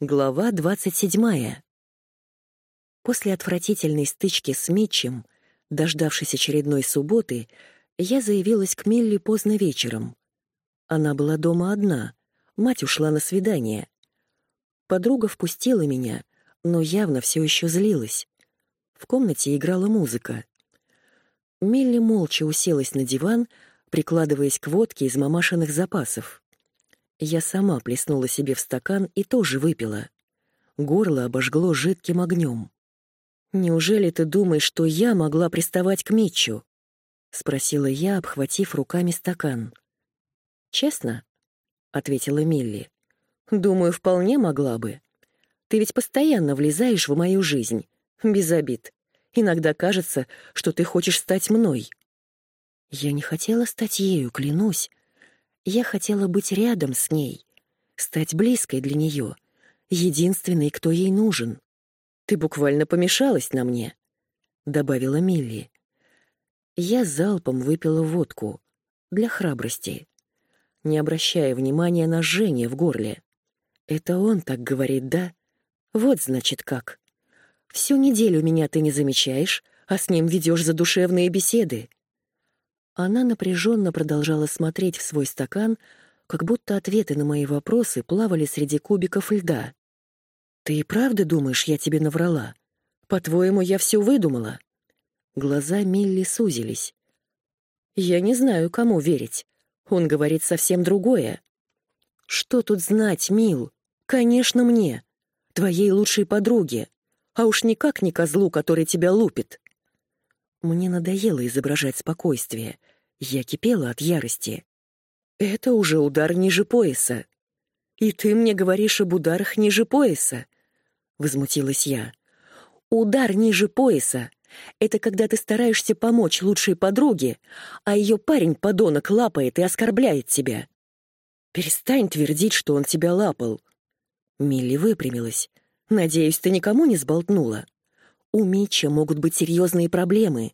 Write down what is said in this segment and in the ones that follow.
Глава двадцать седьмая. После отвратительной стычки с Митчем, дождавшись очередной субботы, я заявилась к Милли поздно вечером. Она была дома одна, мать ушла на свидание. Подруга впустила меня, но явно все еще злилась. В комнате играла музыка. Милли молча уселась на диван, прикладываясь к водке из мамашиных запасов. Я сама плеснула себе в стакан и тоже выпила. Горло обожгло жидким огнем. «Неужели ты думаешь, что я могла приставать к Митчу?» — спросила я, обхватив руками стакан. «Честно?» — ответила Милли. «Думаю, вполне могла бы. Ты ведь постоянно влезаешь в мою жизнь. Без обид. Иногда кажется, что ты хочешь стать мной». Я не хотела стать ею, клянусь. Я хотела быть рядом с ней, стать близкой для нее, единственной, кто ей нужен. Ты буквально помешалась на мне, добавила Милли. Я залпом выпила водку для храбрости, не обращая внимания на жжение в горле. Это он так говорит, да? Вот значит как. Всю неделю меня ты не замечаешь, а с ним ведешь задушевные беседы. Она напряженно продолжала смотреть в свой стакан, как будто ответы на мои вопросы плавали среди кубиков льда. «Ты и правда думаешь, я тебе наврала? По-твоему, я все выдумала?» Глаза Милли сузились. «Я не знаю, кому верить. Он говорит совсем другое». «Что тут знать, Мил? Конечно, мне. Твоей лучшей подруге. А уж никак не козлу, который тебя лупит». Мне надоело изображать спокойствие. Я кипела от ярости. Это уже удар ниже пояса. И ты мне говоришь об ударах ниже пояса? Возмутилась я. Удар ниже пояса — это когда ты стараешься помочь лучшей подруге, а ее парень-подонок лапает и оскорбляет тебя. Перестань твердить, что он тебя лапал. Милли выпрямилась. Надеюсь, ты никому не сболтнула. У Митча могут быть серьезные проблемы.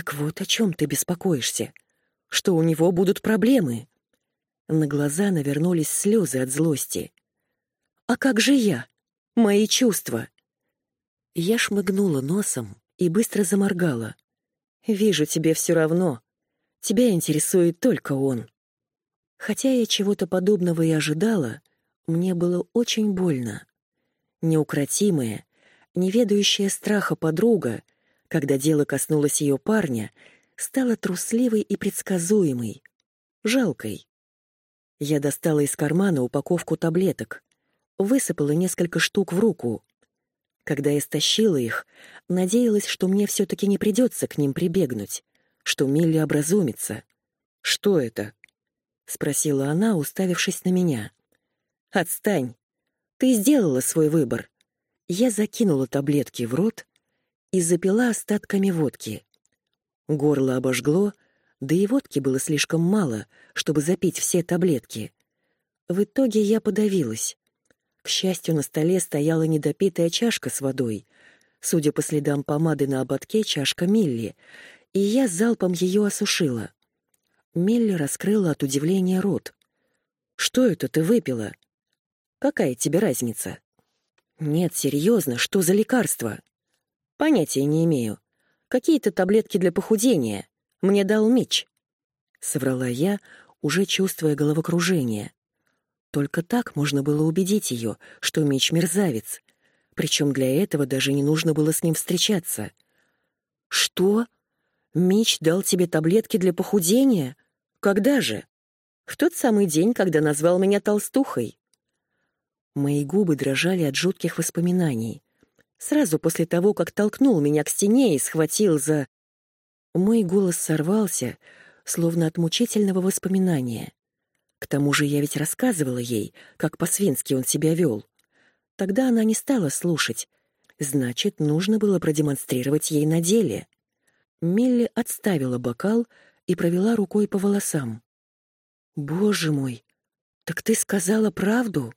Так вот о чем ты беспокоишься? Что у него будут проблемы? На глаза навернулись слезы от злости. А как же я? Мои чувства? Я шмыгнула носом и быстро заморгала. Вижу, тебе все равно. Тебя интересует только он. Хотя я чего-то подобного и ожидала, мне было очень больно. Неукротимая, неведающая страха подруга, когда дело коснулось ее парня, стала трусливой и предсказуемой, жалкой. Я достала из кармана упаковку таблеток, высыпала несколько штук в руку. Когда я стащила их, надеялась, что мне все-таки не придется к ним прибегнуть, что Милли образумится. «Что это?» — спросила она, уставившись на меня. «Отстань. Ты сделала свой выбор. Я закинула таблетки в рот и запила остатками водки. Горло обожгло, да и водки было слишком мало, чтобы запить все таблетки. В итоге я подавилась. К счастью, на столе стояла недопитая чашка с водой. Судя по следам помады на ободке, чашка Милли, и я залпом ее осушила. Милли раскрыла от удивления рот. «Что это ты выпила? Какая тебе разница?» Нет, серьезно, что за лекарство? Понятия не имею. Какие-то таблетки для похудения. Мне дал Мич. Соврала я, уже чувствуя головокружение. Только так можно было убедить ее, что Мич мерзавец. Причем для этого даже не нужно было с ним встречаться. Что? Мич дал тебе таблетки для похудения? Когда же? В тот самый день, когда назвал меня толстухой. Мои губы дрожали от жутких воспоминаний. Сразу после того, как толкнул меня к стене и схватил за... Мой голос сорвался, словно от мучительного воспоминания. К тому же я ведь рассказывала ей, как по-свински он себя вел. Тогда она не стала слушать. Значит, нужно было продемонстрировать ей на деле. Милли отставила бокал и провела рукой по волосам. «Боже мой, так ты сказала правду?»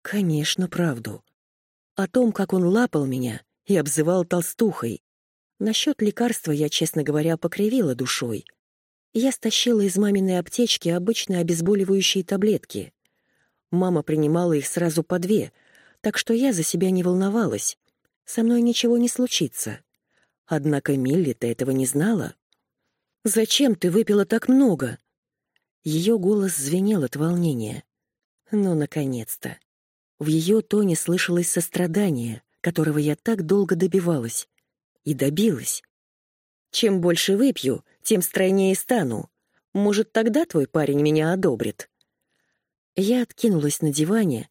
Конечно, правду. О том, как он лапал меня и обзывал толстухой. Насчет лекарства я, честно говоря, покривила душой. Я стащила из маминой аптечки обычные обезболивающие таблетки. Мама принимала их сразу по две, так что я за себя не волновалась. Со мной ничего не случится. Однако Милли-то этого не знала. «Зачем ты выпила так много?» Ее голос звенел от волнения. Ну, наконец-то. В ее тоне слышалось сострадание, которого я так долго добивалась. И добилась. Чем больше выпью, тем стройнее стану. Может, тогда твой парень меня одобрит. Я откинулась на диване,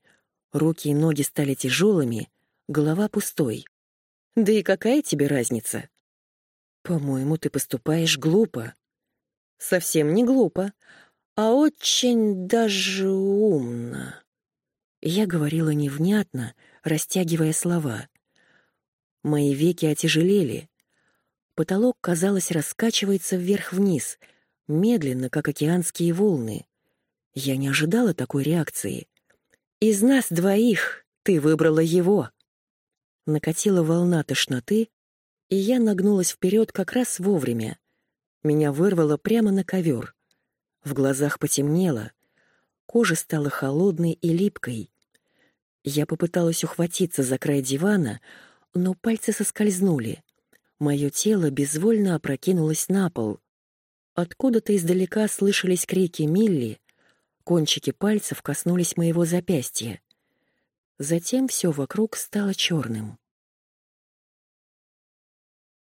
руки и ноги стали тяжелыми, голова пустой. Да и какая тебе разница? По-моему, ты поступаешь глупо. Совсем не глупо, а очень даже умно. Я говорила невнятно, растягивая слова. Мои веки отяжелели. Потолок, казалось, раскачивается вверх-вниз, медленно, как океанские волны. Я не ожидала такой реакции. «Из нас двоих ты выбрала его!» Накатила волна тошноты, и я нагнулась вперед как раз вовремя. Меня вырвало прямо на ковер. В глазах потемнело, кожа стала холодной и липкой. Я попыталась ухватиться за край дивана, но пальцы соскользнули. Мое тело безвольно опрокинулось на пол. Откуда-то издалека слышались крики Милли, кончики пальцев коснулись моего запястья. Затем все вокруг стало черным.